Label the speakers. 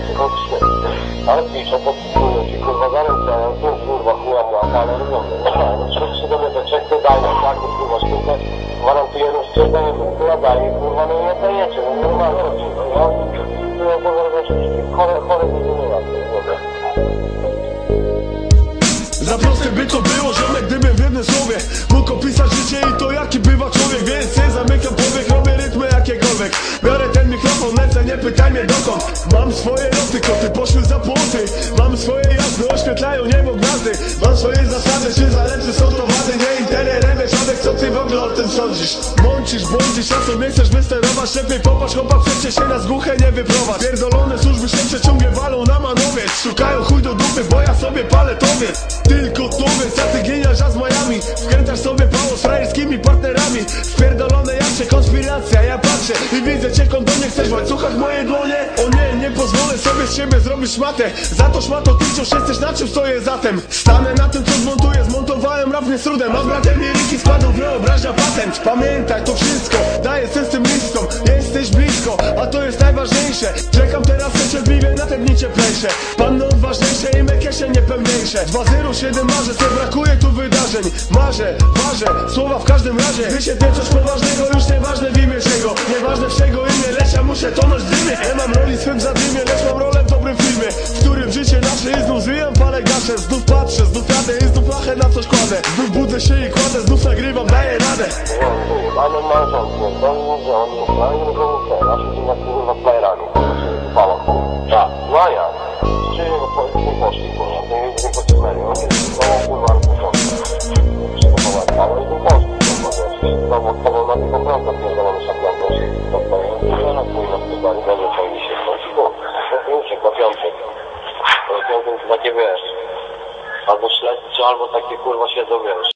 Speaker 1: przychodzić świetnie. Ale piszą, podpisują ci, kurwa, zaręczają, tu, kurwa, chuja młaka, ale robią, no, przychodzi się do mnie do czekty, dają, tak, kurwa, sztukę, gwarantujemy, sprzedajemy, kurwa, daje, kurwa, no i nie dajecie, no normalnie, no, ja, ja, kurwa, chore, chore, nie kurwa.
Speaker 2: Za proste by to było, ziomek, gdybym w jednym słowie Mógł opisać życie i to jaki bywa człowiek Więc nie zamykam powiek, Biorę ten mikrofon, lecę, nie pytaj mnie dokąd. Mam swoje loty, koty poszły za płoty. Mam swoje jazdy, oświetlają niebo gwiazdy. Mam swoje zasady, czy za lepsze są to wady. Nie intererem, żadek, co ty w ogóle o tym sądzisz? Mącisz, błądzisz, a co nie chcesz wysterować Lepiej popatrz, chłopak, przecie się na zgłuche nie wyprowadź. Pierdolone służby śledcze ciągle walą na manowiec Szukają chuj do dupy, bo ja sobie palę tobie. Tylko tobie, co konspiracja, ja patrzę I widzę cię, kondonie, chcesz łańcuchach moje dłonie? O nie, nie pozwolę sobie z siebie zrobić szmatę. Za to szmato, ty wciąż jesteś, na czym stoję zatem? Stanę na tym, co zmontuję, zmontowałem rap nie z trudem Mam bratem i riki składów, wyobraźnia patent. Pamiętaj to wszystko, daję sens tym listom. Jesteś blisko, a to jest najważniejsze. Czekam teraz niecierpliwie na te dni cieplejsze. Panno niepełniejsze 207 marzę, co brakuje tu wydarzeń Marzę, ważę, słowa w każdym razie Gdy się ty coś poważnego, już nieważne w imię czego Nieważne w czego imię, lecz ja muszę tonąć w dymie Nie mam roli swym zadymie, lecz mam rolę w dobrym filmie W którym życie nasze i znów zwijam palę gaszę Znów patrzę, znów jadę i znów lachę na coś kładę Znów budzę się i kładę, znów nagrywam, daję radę
Speaker 1: Mamy małżonkę, i nie go chce. Ja siedzę na kurwa flajerami, pała Tak, no a ja. Czy jego po, poszli, takie, wiesz, albo śledczy, albo takie kurwa siedzą, wiesz,